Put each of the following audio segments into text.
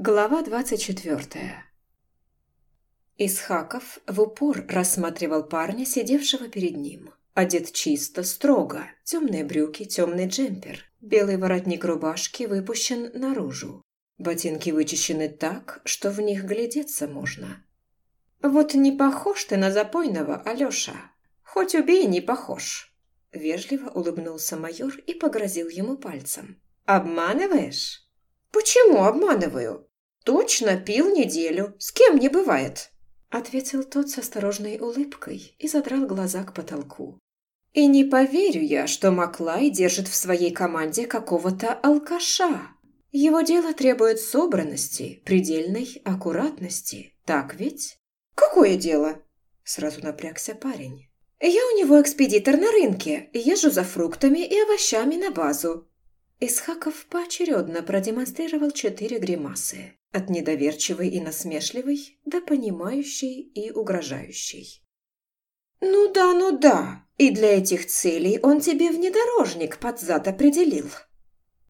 Глава 24 Исхаков в упор рассматривал парня, сидевшего перед ним. Одет чисто, строго. Темные брюки, темный джемпер. Белый воротник рубашки выпущен наружу. Ботинки вычищены так, что в них глядеться можно. «Вот не похож ты на запойного, Алёша. Хоть убей, не похож». Вежливо улыбнулся майор и погрозил ему пальцем. «Обманываешь?» «Почему обманываю? Точно пил неделю. С кем не бывает?» Ответил тот с осторожной улыбкой и задрал глаза к потолку. «И не поверю я, что Маклай держит в своей команде какого-то алкаша. Его дело требует собранности, предельной аккуратности. Так ведь?» «Какое дело?» Сразу напрягся парень. «Я у него экспедитор на рынке, езжу за фруктами и овощами на базу». Исхаков поочередно продемонстрировал четыре гримасы. От недоверчивой и насмешливой до понимающей и угрожающей. «Ну да, ну да, и для этих целей он тебе внедорожник под зад определил».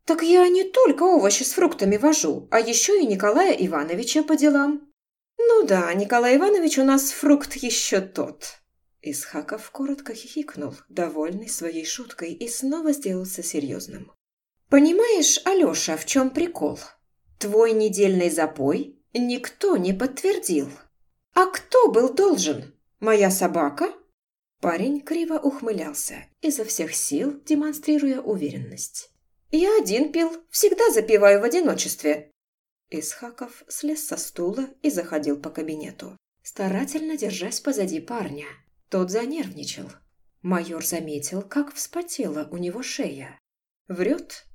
«Так я не только овощи с фруктами вожу, а еще и Николая Ивановича по делам». «Ну да, Николай Иванович у нас фрукт еще тот». Исхаков коротко хихикнул, довольный своей шуткой, и снова сделался серьезным. «Понимаешь, Алёша, в чем прикол? Твой недельный запой никто не подтвердил. А кто был должен? Моя собака?» Парень криво ухмылялся, изо всех сил демонстрируя уверенность. «Я один пил, всегда запиваю в одиночестве». Исхаков слез со стула и заходил по кабинету, старательно держась позади парня. Тот занервничал. Майор заметил, как вспотела у него шея. Врет?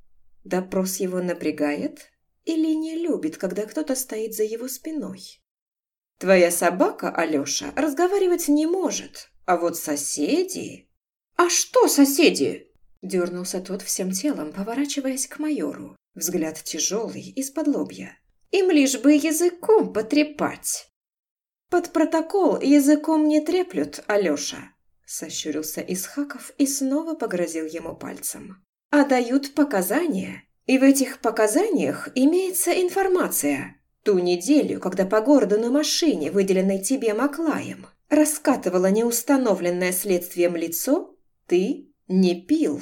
Допрос его напрягает? Или не любит, когда кто-то стоит за его спиной? Твоя собака, Алёша, разговаривать не может, а вот соседи... «А что соседи?» Дернулся тот всем телом, поворачиваясь к майору. Взгляд тяжелый, из-под лобья. «Им лишь бы языком потрепать!» «Под протокол языком не треплют, Алёша!» Сощурился Исхаков и снова погрозил ему пальцем. «А дают показания, и в этих показаниях имеется информация. Ту неделю, когда по городу на машине, выделенной тебе Маклаем, раскатывало неустановленное следствием лицо, ты не пил».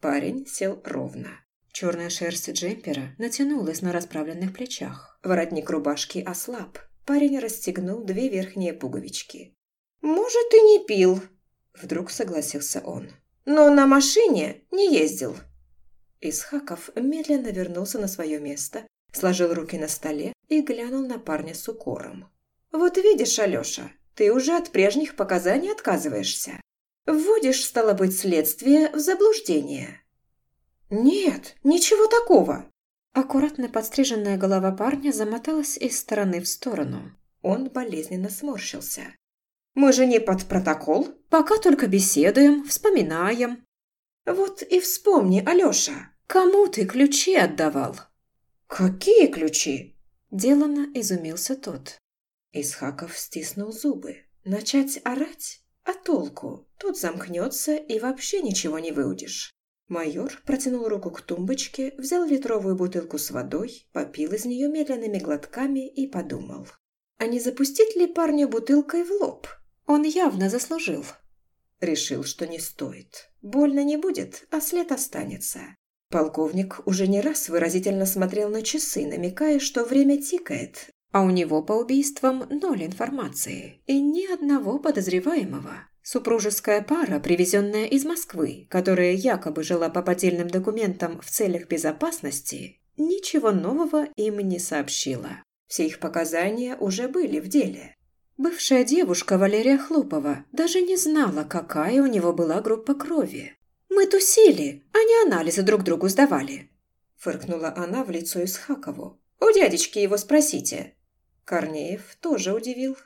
Парень сел ровно. Черная шерсть джемпера натянулась на расправленных плечах. Воротник рубашки ослаб. Парень расстегнул две верхние пуговички. «Может, и не пил», – вдруг согласился он. «Но на машине не ездил». Исхаков медленно вернулся на свое место, сложил руки на столе и глянул на парня с укором. «Вот видишь, Алёша, ты уже от прежних показаний отказываешься. Вводишь, стало быть, следствие в заблуждение». «Нет, ничего такого!» Аккуратно подстриженная голова парня замоталась из стороны в сторону. Он болезненно сморщился. «Мы же не под протокол, пока только беседуем, вспоминаем». «Вот и вспомни, Алёша, кому ты ключи отдавал?» «Какие ключи?» Делано изумился тот. Исхаков стиснул зубы. Начать орать? А толку? Тут замкнется и вообще ничего не выудишь. Майор протянул руку к тумбочке, взял литровую бутылку с водой, попил из нее медленными глотками и подумал. А не запустить ли парня бутылкой в лоб? Он явно заслужил. Решил, что не стоит. Больно не будет, а след останется. Полковник уже не раз выразительно смотрел на часы, намекая, что время тикает, а у него по убийствам ноль информации и ни одного подозреваемого. Супружеская пара, привезенная из Москвы, которая якобы жила по поддельным документам в целях безопасности, ничего нового им не сообщила. Все их показания уже были в деле. Бывшая девушка Валерия Хлопова даже не знала, какая у него была группа крови. «Мы тусили, а не анализы друг другу сдавали», – фыркнула она в лицо Исхакову. «У дядечки его спросите». Корнеев тоже удивил.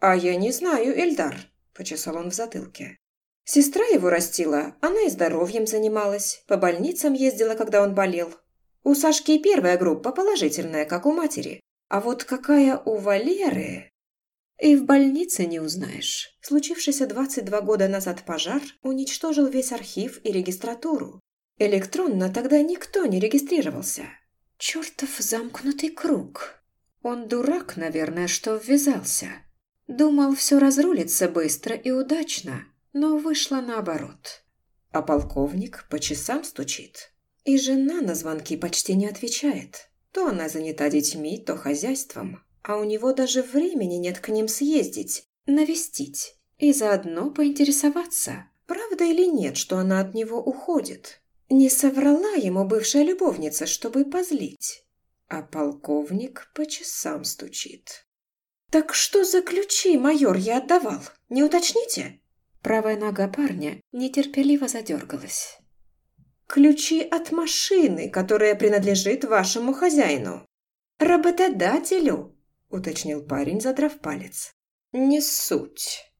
«А я не знаю, Эльдар», Почесал он в затылке. Сестра его растила, она и здоровьем занималась, по больницам ездила, когда он болел. У Сашки первая группа положительная, как у матери. А вот какая у Валеры... И в больнице не узнаешь. Случившийся 22 года назад пожар уничтожил весь архив и регистратуру. Электронно тогда никто не регистрировался. Чертов замкнутый круг. Он дурак, наверное, что ввязался. Думал, все разрулится быстро и удачно, но вышло наоборот. А полковник по часам стучит. И жена на звонки почти не отвечает. То она занята детьми, то хозяйством. А у него даже времени нет к ним съездить, навестить. И заодно поинтересоваться, правда или нет, что она от него уходит. Не соврала ему бывшая любовница, чтобы позлить. А полковник по часам стучит. «Так что за ключи, майор, я отдавал? Не уточните?» Правая нога парня нетерпеливо задергалась. «Ключи от машины, которая принадлежит вашему хозяину. Работодателю», – уточнил парень, задрав палец. «Не суть».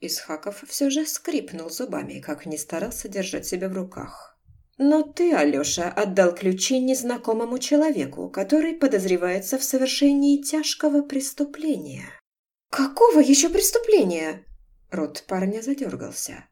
Исхаков все же скрипнул зубами, как не старался держать себя в руках. «Но ты, Алёша, отдал ключи незнакомому человеку, который подозревается в совершении тяжкого преступления». «Какого еще преступления?» Рот парня задергался.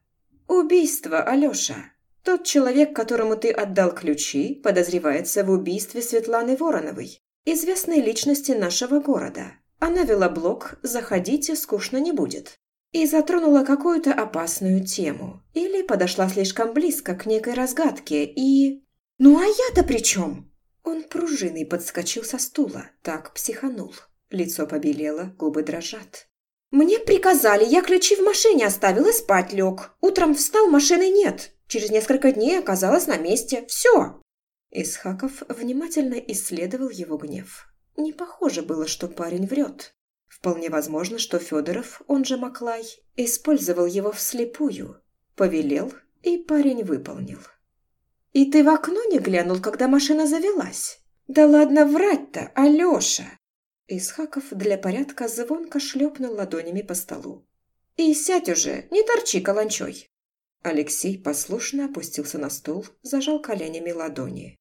«Убийство, Алёша. Тот человек, которому ты отдал ключи, подозревается в убийстве Светланы Вороновой, известной личности нашего города. Она вела блог «Заходите, скучно не будет» и затронула какую-то опасную тему. Или подошла слишком близко к некой разгадке и... «Ну а я-то при чем?» Он пружиной подскочил со стула, так психанул. Лицо побелело, губы дрожат. «Мне приказали, я ключи в машине оставил и спать лег. Утром встал, машины нет. Через несколько дней оказалась на месте. Все!» Исхаков внимательно исследовал его гнев. Не похоже было, что парень врет. Вполне возможно, что Федоров, он же Маклай, использовал его вслепую. Повелел, и парень выполнил. «И ты в окно не глянул, когда машина завелась?» «Да ладно врать-то, Алёша!» Исхаков для порядка звонко шлепнул ладонями по столу. «И сядь уже, не торчи каланчой!» Алексей послушно опустился на стул, зажал коленями ладони.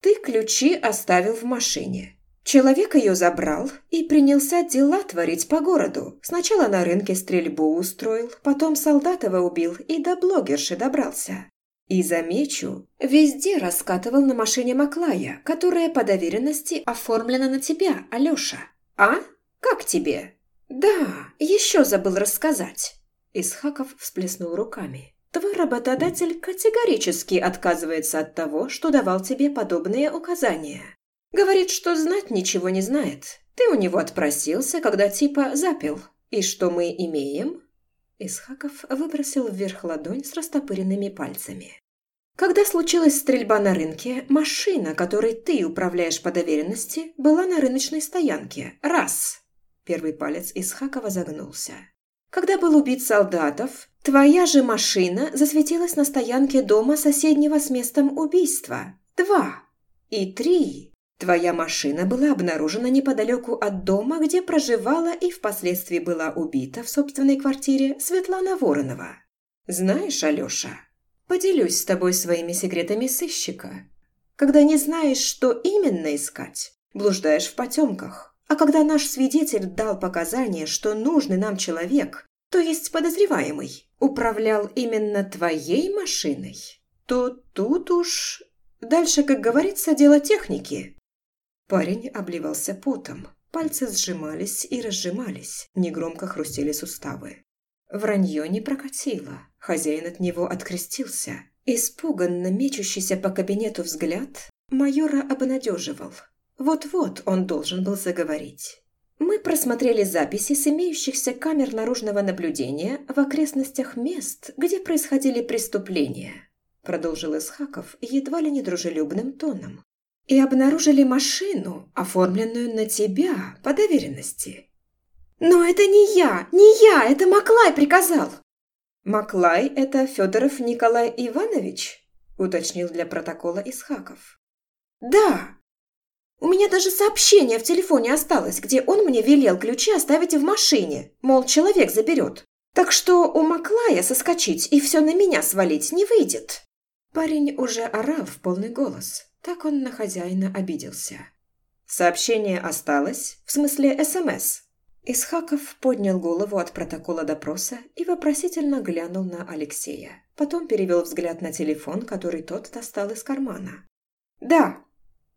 «Ты ключи оставил в машине. Человек ее забрал и принялся дела творить по городу. Сначала на рынке стрельбу устроил, потом Солдатова убил и до блогерши добрался. И, замечу, везде раскатывал на машине Маклая, которая по доверенности оформлена на тебя, Алёша. А? Как тебе? Да, еще забыл рассказать. Исхаков всплеснул руками. Твой работодатель категорически отказывается от того, что давал тебе подобные указания. Говорит, что знать ничего не знает. Ты у него отпросился, когда типа запил. И что мы имеем? Исхаков выбросил вверх ладонь с растопыренными пальцами. «Когда случилась стрельба на рынке, машина, которой ты управляешь по доверенности, была на рыночной стоянке. Раз!» Первый палец Исхакова загнулся. «Когда был убит Солдатов, твоя же машина засветилась на стоянке дома соседнего с местом убийства. Два! И три!» Твоя машина была обнаружена неподалеку от дома, где проживала и впоследствии была убита в собственной квартире Светлана Воронова. Знаешь, Алёша, поделюсь с тобой своими секретами сыщика. Когда не знаешь, что именно искать, блуждаешь в потемках. А когда наш свидетель дал показания, что нужный нам человек, то есть подозреваемый, управлял именно твоей машиной, то тут уж... Дальше, как говорится, дело техники. Парень обливался потом. Пальцы сжимались и разжимались, негромко хрустели суставы. Вранье не прокатило. Хозяин от него открестился. Испуганно мечущийся по кабинету взгляд майора обнадеживал. Вот-вот он должен был заговорить. Мы просмотрели записи с имеющихся камер наружного наблюдения в окрестностях мест, где происходили преступления, продолжил Исхаков едва ли недружелюбным тоном и обнаружили машину, оформленную на тебя по доверенности. «Но это не я! Не я! Это Маклай приказал!» «Маклай – это Федоров Николай Иванович?» – уточнил для протокола Исхаков. «Да! У меня даже сообщение в телефоне осталось, где он мне велел ключи оставить в машине, мол, человек заберет. Так что у Маклая соскочить и все на меня свалить не выйдет». Парень уже орал в полный голос. Так он на хозяина обиделся. «Сообщение осталось? В смысле СМС?» Исхаков поднял голову от протокола допроса и вопросительно глянул на Алексея. Потом перевел взгляд на телефон, который тот достал из кармана. «Да».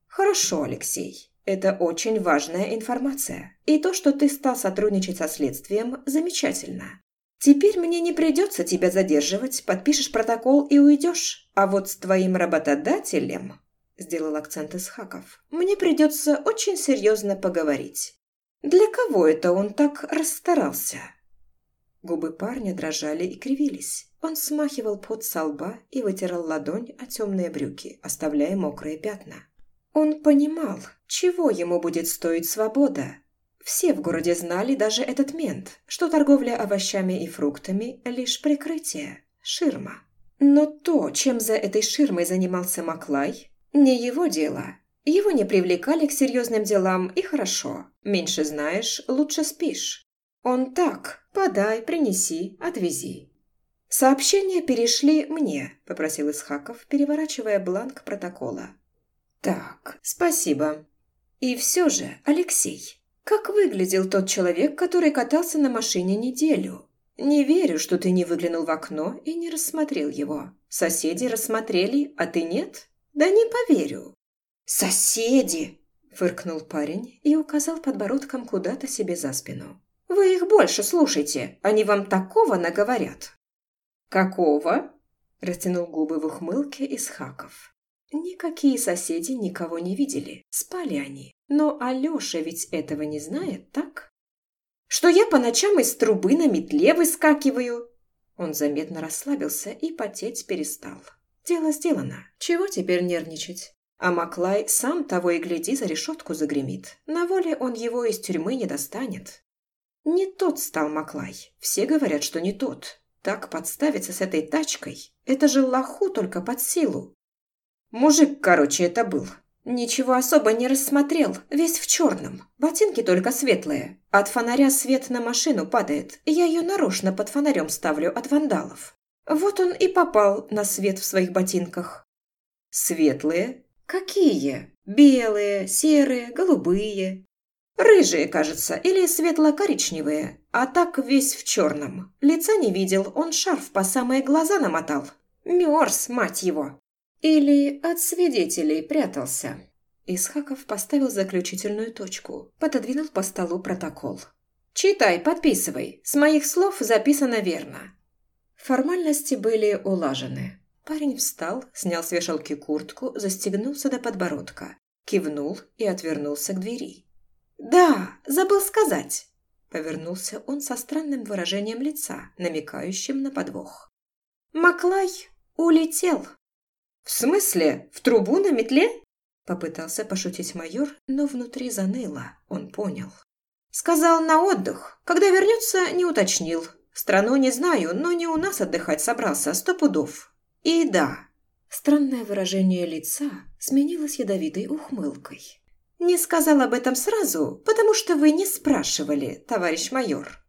Хорошо, Алексей. Это очень важная информация. И то, что ты стал сотрудничать со следствием, замечательно. Теперь мне не придется тебя задерживать, подпишешь протокол и уйдешь. А вот с твоим работодателем, сделал акцент Исхаков, мне придется очень серьезно поговорить. Для кого это он так расстарался? Губы парня дрожали и кривились. Он смахивал пот со лба и вытирал ладонь о темные брюки, оставляя мокрые пятна. Он понимал, чего ему будет стоить свобода. Все в городе знали, даже этот мент, что торговля овощами и фруктами – лишь прикрытие, ширма. Но то, чем за этой ширмой занимался Маклай, не его дело. Его не привлекали к серьезным делам, и хорошо. Меньше знаешь, лучше спишь. Он так, подай, принеси, отвези. Сообщения перешли мне, попросил Исхаков, переворачивая бланк протокола. Так, спасибо. И все же, Алексей, как выглядел тот человек, который катался на машине неделю? Не верю, что ты не выглянул в окно и не рассмотрел его. Соседи рассмотрели, а ты нет? Да не поверю. Соседи! Фыркнул парень и указал подбородком куда-то себе за спину. Вы их больше слушайте, они вам такого наговорят. Какого? Растянул губы в ухмылке из хаков. Никакие соседи никого не видели, спали они. Но Алёша ведь этого не знает, так? Что я по ночам из трубы на метле выскакиваю? Он заметно расслабился и потеть перестал. Дело сделано. Чего теперь нервничать? А Маклай сам того и гляди за решетку загремит. На воле он его из тюрьмы не достанет. Не тот стал Маклай. Все говорят, что не тот. Так подставиться с этой тачкой – это же лоху только под силу. Мужик, короче, это был. Ничего особо не рассмотрел, весь в черном. Ботинки только светлые. От фонаря свет на машину падает. Я ее нарочно под фонарем ставлю от вандалов. Вот он и попал на свет в своих ботинках. Светлые? Какие? Белые, серые, голубые. Рыжие, кажется, или светло-коричневые, а так весь в черном. Лица не видел, он шарф по самые глаза намотал. Мерз, мать его. Или от свидетелей прятался. Исхаков поставил заключительную точку, пододвинул по столу протокол. «Читай, подписывай. С моих слов записано верно». Формальности были улажены. Парень встал, снял с вешалки куртку, застегнулся до подбородка, кивнул и отвернулся к двери. «Да, забыл сказать!» Повернулся он со странным выражением лица, намекающим на подвох. «Маклай улетел!» «В смысле? В трубу на метле?» Попытался пошутить майор, но внутри заныло, он понял. «Сказал на отдых. Когда вернется, не уточнил. Страну не знаю, но не у нас отдыхать собрался, сто пудов. И да». Странное выражение лица сменилось ядовитой ухмылкой. «Не сказал об этом сразу, потому что вы не спрашивали, товарищ майор.